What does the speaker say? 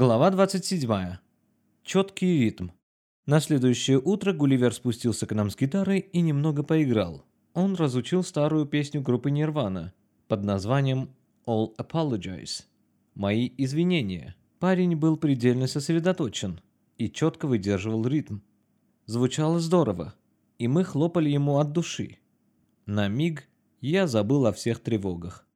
Глава 27. Четкий ритм. На следующее утро Гулливер спустился к нам с гитарой и немного поиграл. Он разучил старую песню группы Нирвана под названием All Apologize. Мои извинения. Парень был предельно сосредоточен и четко выдерживал ритм. Звучало здорово, и мы хлопали ему от души. На миг я забыл о всех тревогах.